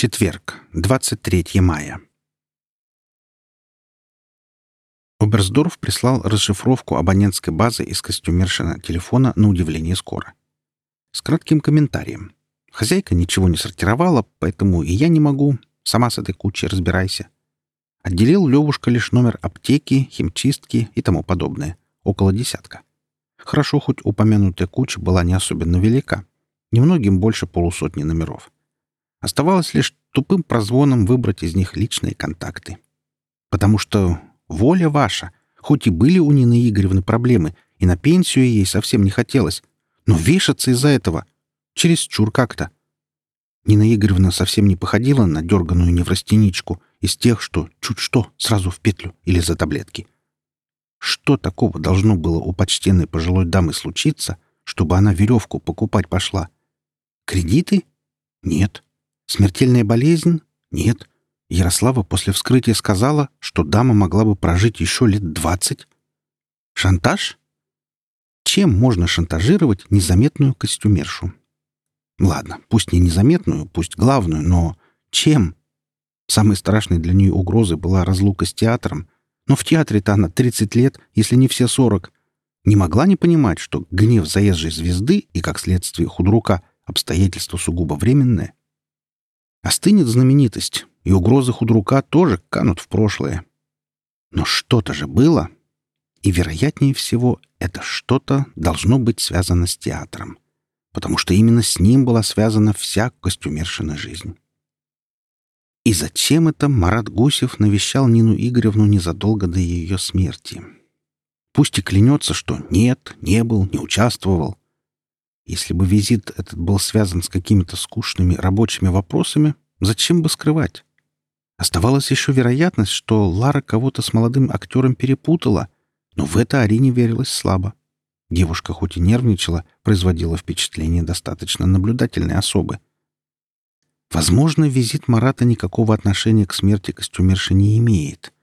Четверг, 23 мая. Оберсдорф прислал расшифровку абонентской базы из костюмершина телефона на удивление скоро. С кратким комментарием. Хозяйка ничего не сортировала, поэтому и я не могу. Сама с этой кучей разбирайся. Отделил Левушка лишь номер аптеки, химчистки и тому подобное. Около десятка. Хорошо, хоть упомянутая куча была не особенно велика. Немногим больше полусотни номеров. Оставалось лишь тупым прозвоном выбрать из них личные контакты. Потому что воля ваша, хоть и были у Нины Игоревны проблемы, и на пенсию ей совсем не хотелось, но вешаться из-за этого чересчур как-то. Нина Игоревна совсем не походила на дерганую неврастеничку из тех, что чуть что сразу в петлю или за таблетки. Что такого должно было у почтенной пожилой дамы случиться, чтобы она веревку покупать пошла? Кредиты? Нет. Смертельная болезнь? Нет. Ярослава после вскрытия сказала, что дама могла бы прожить еще лет двадцать. Шантаж? Чем можно шантажировать незаметную костюмершу? Ладно, пусть не незаметную, пусть главную, но чем? Самой страшной для нее угрозой была разлука с театром. Но в театре-то она 30 лет, если не все 40. Не могла не понимать, что гнев заезжей звезды и, как следствие, худрука — обстоятельство сугубо временное. Остынет знаменитость, и угрозы худрука тоже канут в прошлое. Но что-то же было, и, вероятнее всего, это что-то должно быть связано с театром, потому что именно с ним была связана вся костюмершина жизнь. И зачем это Марат Гусев навещал Нину Игоревну незадолго до ее смерти? Пусть и клянется, что нет, не был, не участвовал. Если бы визит этот был связан с какими-то скучными рабочими вопросами, зачем бы скрывать? Оставалась еще вероятность, что Лара кого-то с молодым актером перепутала, но в это Арине верилось слабо. Девушка хоть и нервничала, производила впечатление достаточно наблюдательной особы. Возможно, визит Марата никакого отношения к смерти костюмерши не имеет.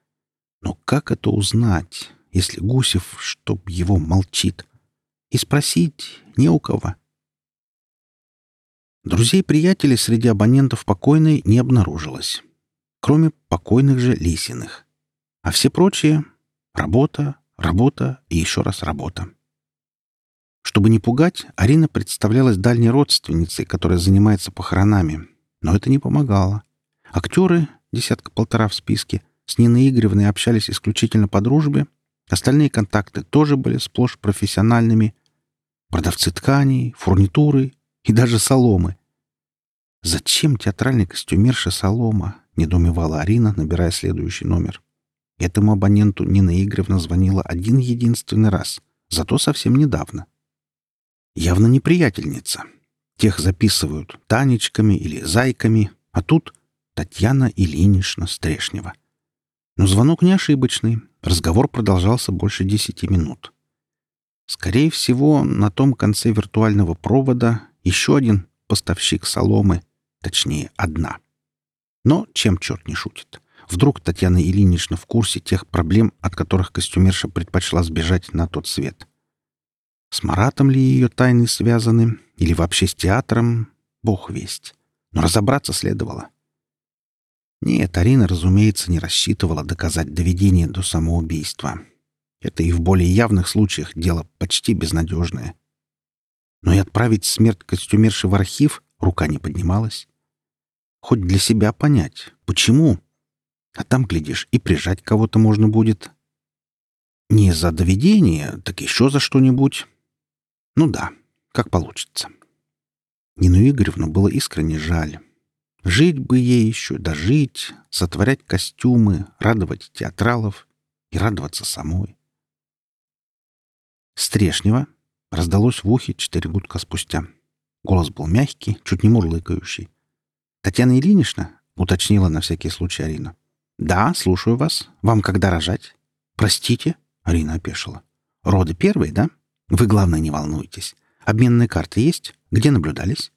Но как это узнать, если Гусев, чтоб его молчит? И спросить не у кого. Друзей-приятелей среди абонентов покойной не обнаружилось. Кроме покойных же Лисиных. А все прочие — работа, работа и еще раз работа. Чтобы не пугать, Арина представлялась дальней родственницей, которая занимается похоронами. Но это не помогало. Актеры, десятка-полтора в списке, с Ниной Игоревной общались исключительно по дружбе. Остальные контакты тоже были сплошь профессиональными — Продавцы тканей, фурнитуры и даже соломы. «Зачем театральный костюмерша солома?» — недоумевала Арина, набирая следующий номер. Этому абоненту Нина Игоревна звонила один единственный раз, зато совсем недавно. Явно неприятельница. Тех записывают Танечками или Зайками, а тут Татьяна Ильинична Стрешнева. Но звонок не ошибочный. Разговор продолжался больше десяти минут. Скорее всего, на том конце виртуального провода еще один поставщик соломы, точнее, одна. Но чем черт не шутит? Вдруг Татьяна Ильинична в курсе тех проблем, от которых костюмерша предпочла сбежать на тот свет. С Маратом ли ее тайны связаны, или вообще с театром, бог весть. Но разобраться следовало. Нет, Арина, разумеется, не рассчитывала доказать доведение до самоубийства. Это и в более явных случаях дело почти безнадежное. Но и отправить смерть костюмерши в архив рука не поднималась. Хоть для себя понять, почему. А там, глядишь, и прижать кого-то можно будет. Не за доведение, так еще за что-нибудь. Ну да, как получится. Нину Игоревну было искренне жаль. Жить бы ей еще, дожить, сотворять костюмы, радовать театралов и радоваться самой. Стрешнева раздалось в ухе четыре гудка спустя. Голос был мягкий, чуть не мурлыкающий. «Татьяна Ильинична?» — уточнила на всякий случай Арина. «Да, слушаю вас. Вам когда рожать?» «Простите?» — Арина опешила. «Роды первые, да? Вы, главное, не волнуйтесь. Обменные карты есть? Где наблюдались?»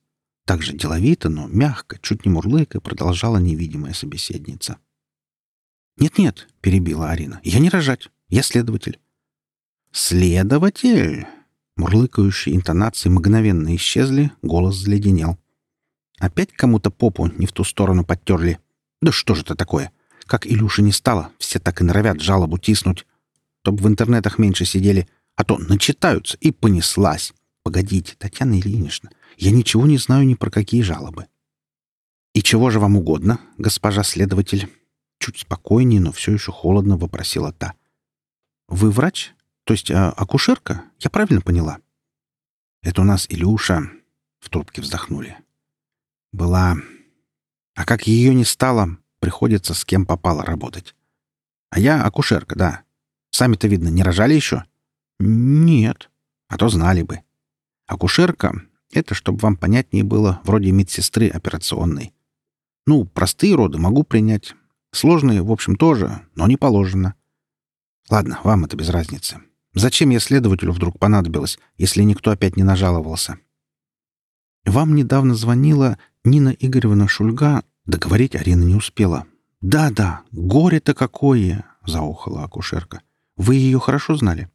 Так же деловито, но мягко, чуть не мурлыкая, продолжала невидимая собеседница. «Нет-нет», — перебила Арина, — «я не рожать. Я следователь. «Следователь!» Мурлыкающие интонации мгновенно исчезли, голос заледенел. Опять кому-то попу не в ту сторону подтерли. Да что же это такое? Как Илюши не стало, все так и норовят жалобу тиснуть. То б в интернетах меньше сидели, а то начитаются и понеслась. Погодите, Татьяна Ильинична, я ничего не знаю ни про какие жалобы. «И чего же вам угодно, госпожа следователь?» Чуть спокойнее, но все еще холодно вопросила та. «Вы врач? То есть а, акушерка? Я правильно поняла?» «Это у нас Илюша», — в трубке вздохнули. «Была. А как ее не стало, приходится с кем попало работать. А я акушерка, да. Сами-то, видно, не рожали еще?» «Нет. А то знали бы. Акушерка — это, чтобы вам понятнее было, вроде медсестры операционной. Ну, простые роды могу принять. Сложные, в общем, тоже, но не положено. Ладно, вам это без разницы. Зачем я следователю вдруг понадобилось, если никто опять не нажаловался? Вам недавно звонила Нина Игоревна Шульга. Договорить Арина не успела. «Да-да, горе-то какое!» — заохала акушерка. «Вы ее хорошо знали?»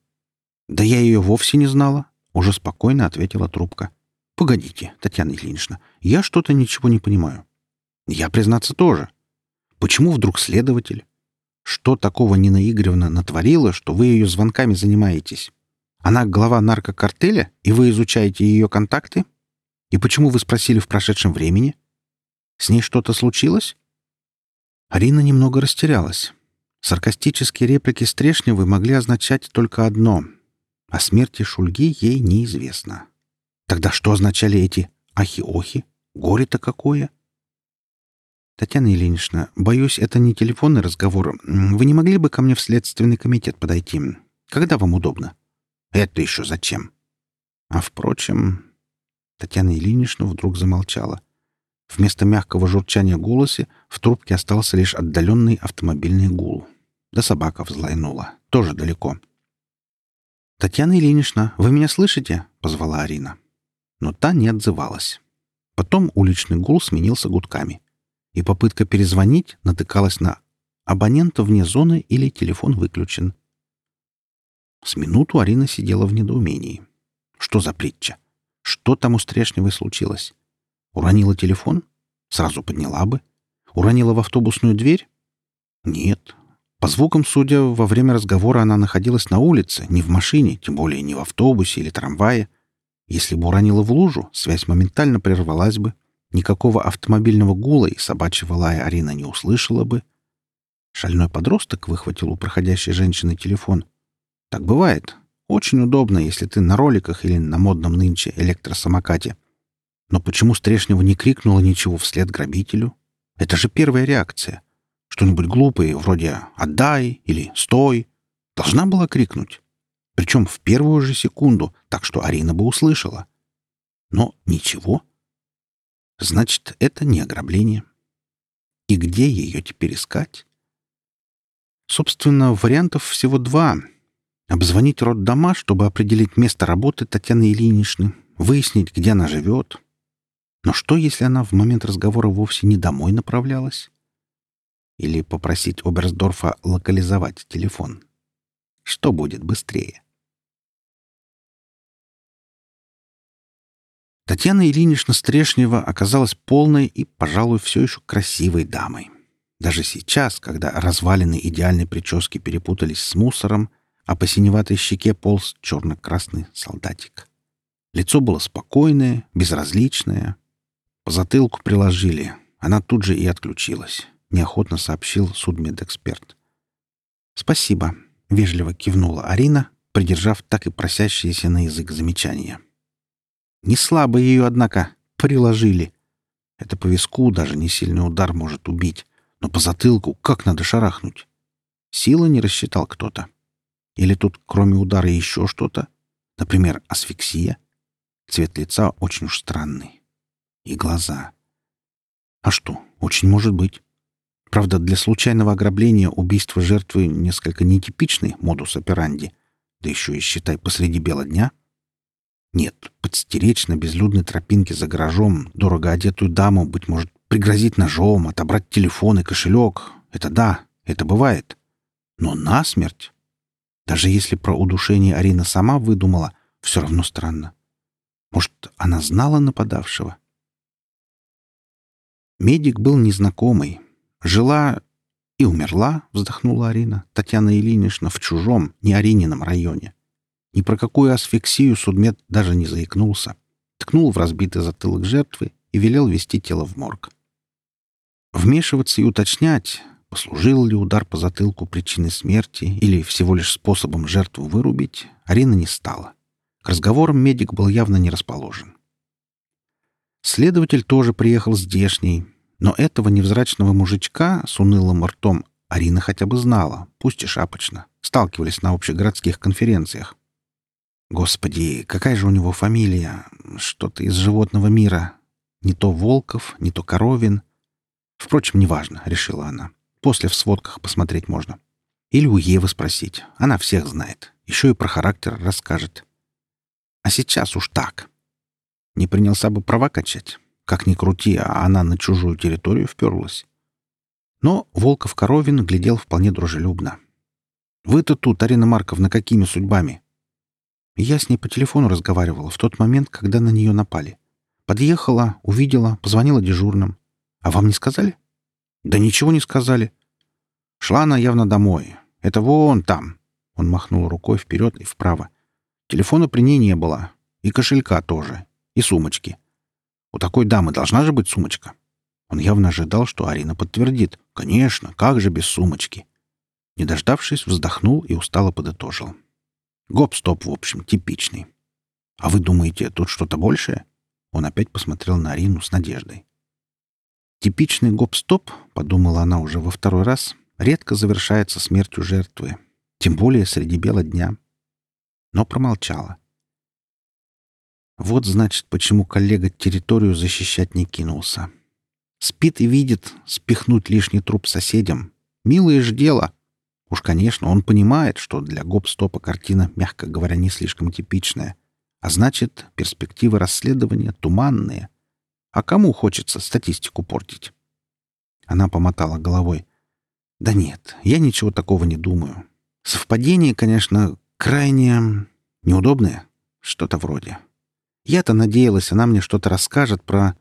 «Да я ее вовсе не знала», — уже спокойно ответила трубка. «Погодите, Татьяна Ильинична, я что-то ничего не понимаю. Я, признаться, тоже. Почему вдруг следователь? Что такого Нина Игоревна натворила, что вы ее звонками занимаетесь? Она глава наркокартеля, и вы изучаете ее контакты? И почему вы спросили в прошедшем времени? С ней что-то случилось? Арина немного растерялась. Саркастические реплики Стрешневой могли означать только одно — о смерти Шульги ей неизвестно. Тогда что означали эти ахи-охи? Горе-то какое? — «Татьяна Ильинична, боюсь, это не телефонный разговор. Вы не могли бы ко мне в Следственный комитет подойти? Когда вам удобно?» «Это еще зачем?» А впрочем, Татьяна Ильинична вдруг замолчала. Вместо мягкого журчания голоса в трубке остался лишь отдаленный автомобильный гул. Да собака взлайнула. Тоже далеко. «Татьяна Ильинична, вы меня слышите?» — позвала Арина. Но та не отзывалась. Потом уличный гул сменился гудками и попытка перезвонить натыкалась на абонента вне зоны или телефон выключен. С минуту Арина сидела в недоумении. Что за притча? Что там у Стрешневой случилось? Уронила телефон? Сразу подняла бы. Уронила в автобусную дверь? Нет. По звукам, судя, во время разговора она находилась на улице, не в машине, тем более не в автобусе или трамвае. Если бы уронила в лужу, связь моментально прервалась бы. Никакого автомобильного гула и собачьего лая Арина не услышала бы. Шальной подросток выхватил у проходящей женщины телефон. Так бывает. Очень удобно, если ты на роликах или на модном нынче электросамокате. Но почему Стрешнева не крикнула ничего вслед грабителю? Это же первая реакция. Что-нибудь глупое, вроде «отдай» или «стой». Должна была крикнуть. Причем в первую же секунду, так что Арина бы услышала. Но ничего. Значит, это не ограбление. И где ее теперь искать? Собственно, вариантов всего два. Обзвонить роддома, чтобы определить место работы Татьяны Ильиничны, выяснить, где она живет. Но что, если она в момент разговора вовсе не домой направлялась? Или попросить Оберсдорфа локализовать телефон? Что будет быстрее? Татьяна Ильинична Стрешнева оказалась полной и, пожалуй, все еще красивой дамой. Даже сейчас, когда развалины идеальной прически перепутались с мусором, а по синеватой щеке полз черно-красный солдатик. Лицо было спокойное, безразличное. По затылку приложили. Она тут же и отключилась. Неохотно сообщил судмедэксперт. «Спасибо», — вежливо кивнула Арина, придержав так и просящиеся на язык замечания. Не слабо ее, однако, приложили. Это по виску даже не сильный удар может убить, но по затылку как надо шарахнуть? Силы не рассчитал кто-то. Или тут, кроме удара, еще что-то? Например, асфиксия? Цвет лица очень уж странный. И глаза. А что, очень может быть. Правда, для случайного ограбления убийство жертвы несколько нетипичный модус операнди, да еще и, считай, посреди бела дня — нет, подстеречь на безлюдной тропинке за гаражом дорого одетую даму, быть может, пригрозить ножом, отобрать телефон и кошелек — это да, это бывает. Но насмерть? Даже если про удушение Арина сама выдумала, все равно странно. Может, она знала нападавшего? Медик был незнакомый. Жила и умерла, вздохнула Арина, Татьяна Ильинична, в чужом, не Аринином районе. Ни про какую асфиксию судмед даже не заикнулся. Ткнул в разбитый затылок жертвы и велел вести тело в морг. Вмешиваться и уточнять, послужил ли удар по затылку причиной смерти или всего лишь способом жертву вырубить, Арина не стала. К разговорам медик был явно не расположен. Следователь тоже приехал здешний, но этого невзрачного мужичка с унылым ртом Арина хотя бы знала, пусть и шапочно. Сталкивались на общегородских конференциях. Господи, какая же у него фамилия? Что-то из животного мира. Не то Волков, не то Коровин. Впрочем, неважно, решила она. После в сводках посмотреть можно. Или у Евы спросить. Она всех знает. Еще и про характер расскажет. А сейчас уж так. Не принялся бы права качать. Как ни крути, а она на чужую территорию вперлась. Но Волков-Коровин глядел вполне дружелюбно. «Вы-то тут, Арина Марковна, какими судьбами?» Я с ней по телефону разговаривала в тот момент, когда на нее напали. Подъехала, увидела, позвонила дежурным. «А вам не сказали?» «Да ничего не сказали». Шла она явно домой. «Это вон там». Он махнул рукой вперед и вправо. Телефона при ней не было. И кошелька тоже. И сумочки. У такой дамы должна же быть сумочка. Он явно ожидал, что Арина подтвердит. Конечно, как же без сумочки? Не дождавшись, вздохнул и устало подытожил. Гоп-стоп, в общем, типичный. А вы думаете, тут что-то большее? Он опять посмотрел на Арину с надеждой. Типичный гоп-стоп, подумала она уже во второй раз, редко завершается смертью жертвы, тем более среди бела дня. Но промолчала. Вот, значит, почему коллега территорию защищать не кинулся. Спит и видит спихнуть лишний труп соседям. Милое же дело. Уж, конечно, он понимает, что для гоп-стопа картина, мягко говоря, не слишком типичная. А значит, перспективы расследования туманные. А кому хочется статистику портить? Она помотала головой. Да нет, я ничего такого не думаю. Совпадение, конечно, крайне неудобное. Что-то вроде. Я-то надеялась, она мне что-то расскажет про...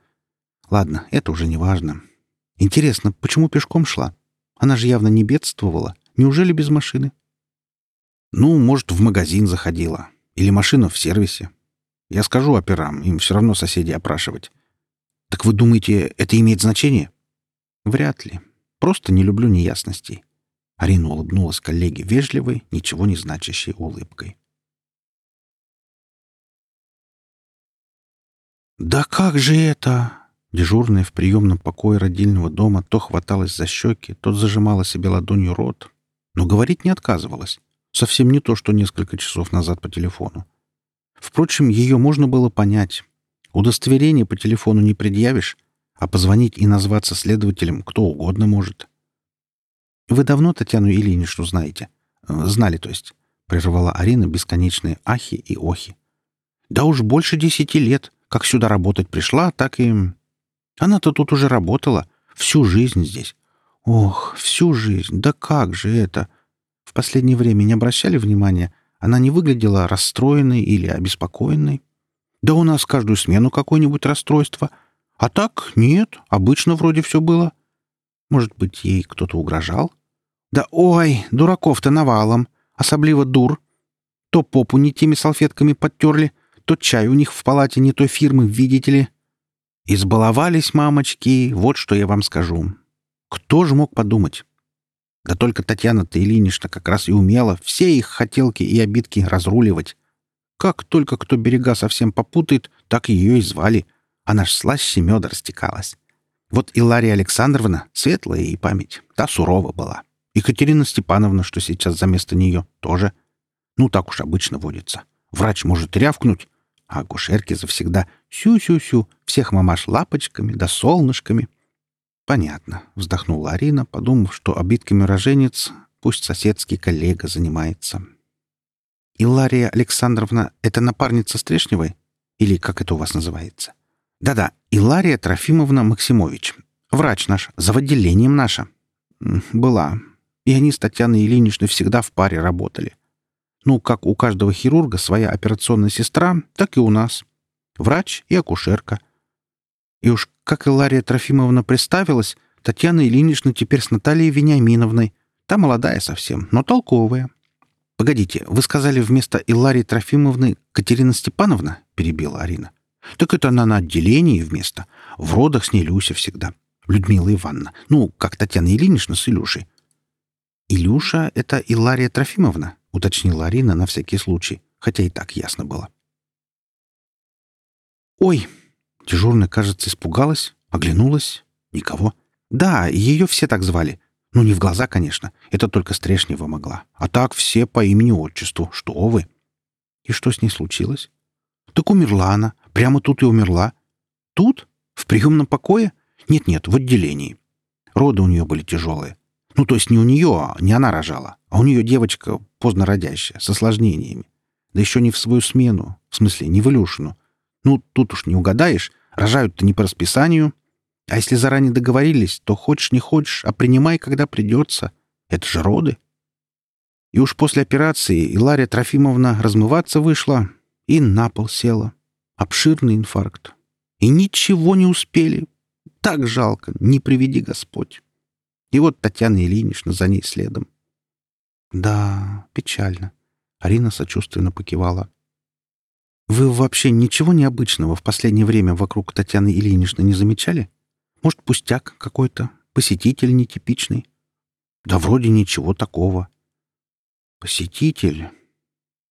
Ладно, это уже не важно. Интересно, почему пешком шла? Она же явно не бедствовала. Неужели без машины? Ну, может, в магазин заходила. Или машина в сервисе. Я скажу операм, им все равно соседей опрашивать. Так вы думаете, это имеет значение? Вряд ли. Просто не люблю неясностей. Арина улыбнулась коллеге вежливой, ничего не значащей улыбкой. «Да как же это?» Дежурная в приемном покое родильного дома то хваталась за щеки, то зажимала себе ладонью рот, но говорить не отказывалась. Совсем не то, что несколько часов назад по телефону. Впрочем, ее можно было понять. Удостоверение по телефону не предъявишь, а позвонить и назваться следователем кто угодно может. «Вы давно Татьяну Ильиничну знаете?» «Знали, то есть», — прервала Арина бесконечные ахи и охи. «Да уж больше десяти лет. Как сюда работать пришла, так и... Она-то тут уже работала. Всю жизнь здесь. Ох, всю жизнь. Да как же это? В последнее время не обращали внимания? Она не выглядела расстроенной или обеспокоенной? Да у нас каждую смену какое-нибудь расстройство. А так нет, обычно вроде все было. Может быть, ей кто-то угрожал? Да ой, дураков-то навалом. Особливо дур. То попу не теми салфетками подтерли, то чай у них в палате не той фирмы, видите ли. Избаловались мамочки, вот что я вам скажу. Кто же мог подумать? Да только Татьяна-то Ильинична как раз и умела все их хотелки и обидки разруливать. Как только кто берега совсем попутает, так ее и звали. Она ж слаще меда растекалась. Вот и Лария Александровна, светлая и память, та сурова была. Екатерина Степановна, что сейчас за место нее, тоже. Ну, так уж обычно водится. Врач может рявкнуть, а акушерки завсегда сю-сю-сю, всех мамаш лапочками да солнышками. Понятно, вздохнула Арина, подумав, что обидками роженец пусть соседский коллега занимается. Илария Александровна — это напарница Стрешневой? Или как это у вас называется? Да-да, Илария Трофимовна Максимович. Врач наш, за отделением наша. Была. И они с Татьяной Ильиничной всегда в паре работали. Ну, как у каждого хирурга своя операционная сестра, так и у нас. Врач и акушерка. И уж как Илария Трофимовна представилась, Татьяна Ильинична теперь с Натальей Вениаминовной. Та молодая совсем, но толковая. «Погодите, вы сказали вместо Иларии Трофимовны Катерина Степановна?» — перебила Арина. «Так это она на отделении вместо. В родах с ней Люся всегда. Людмила Ивановна. Ну, как Татьяна Ильинична с Илюшей». «Илюша — это Илария Трофимовна?» — уточнила Арина на всякий случай, хотя и так ясно было. «Ой!» — дежурная, кажется, испугалась, оглянулась. Никого. «Да, ее все так звали. Ну, не в глаза, конечно. Это только Стрешнева могла. А так все по имени-отчеству. Что вы!» «И что с ней случилось?» «Так умерла она. Прямо тут и умерла». «Тут? В приемном покое?» «Нет-нет, в отделении. Роды у нее были тяжелые. Ну, то есть не у нее, не она рожала, а у нее девочка поздно родящая, с осложнениями. Да еще не в свою смену, в смысле, не в Илюшину. Ну, тут уж не угадаешь, рожают-то не по расписанию. А если заранее договорились, то хочешь не хочешь, а принимай, когда придется. Это же роды. И уж после операции Илария Трофимовна размываться вышла и на пол села. Обширный инфаркт. И ничего не успели. Так жалко, не приведи Господь. И вот Татьяна Ильинична за ней следом. Да, печально. Арина сочувственно покивала. Вы вообще ничего необычного в последнее время вокруг Татьяны Ильиничны не замечали? Может, пустяк какой-то, посетитель нетипичный? Да вроде ничего такого. Посетитель?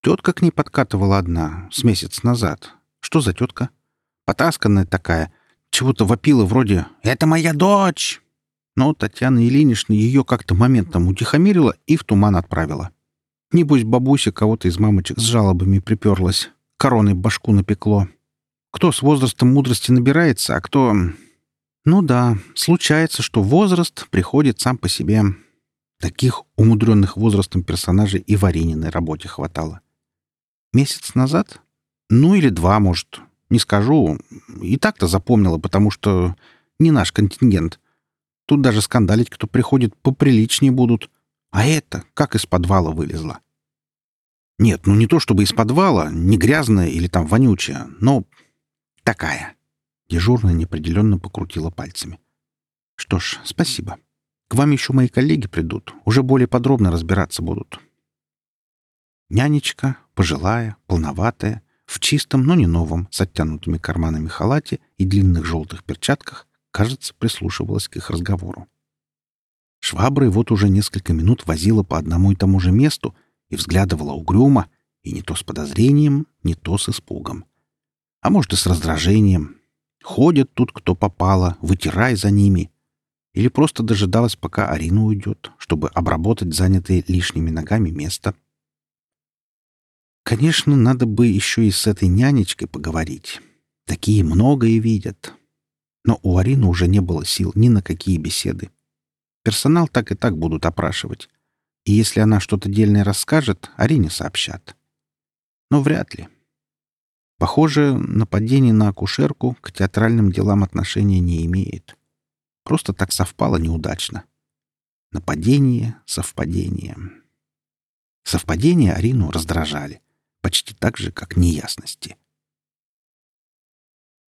Тетка к ней подкатывала одна, с месяц назад. Что за тетка? Потасканная такая. Чего-то вопила вроде «Это моя дочь!» Но Татьяна Ильинична ее как-то моментом утихомирила и в туман отправила. Небось, бабуся кого-то из мамочек с жалобами приперлась, короной башку напекло. Кто с возрастом мудрости набирается, а кто... Ну да, случается, что возраст приходит сам по себе. Таких умудренных возрастом персонажей и в Арининой работе хватало. Месяц назад? Ну или два, может. Не скажу. И так-то запомнила, потому что не наш контингент. Тут даже скандалить, кто приходит, поприличнее будут. А это как из подвала вылезла. Нет, ну не то чтобы из подвала, не грязная или там вонючая, но такая. Дежурная неопределенно покрутила пальцами. Что ж, спасибо. К вам еще мои коллеги придут, уже более подробно разбираться будут. Нянечка, пожилая, полноватая, в чистом, но не новом, с оттянутыми карманами халате и длинных желтых перчатках, кажется, прислушивалась к их разговору. Шваброй вот уже несколько минут возила по одному и тому же месту, и взглядывала угрюмо, и не то с подозрением, не то с испугом. А может, и с раздражением. Ходят тут кто попало, вытирай за ними. Или просто дожидалась, пока Арина уйдет, чтобы обработать занятые лишними ногами место. Конечно, надо бы еще и с этой нянечкой поговорить. Такие многое видят. Но у Арины уже не было сил ни на какие беседы. Персонал так и так будут опрашивать. И если она что-то дельное расскажет, Арине сообщат. Но вряд ли. Похоже, нападение на акушерку к театральным делам отношения не имеет. Просто так совпало неудачно. Нападение, совпадение. Совпадения Арину раздражали, почти так же, как неясности.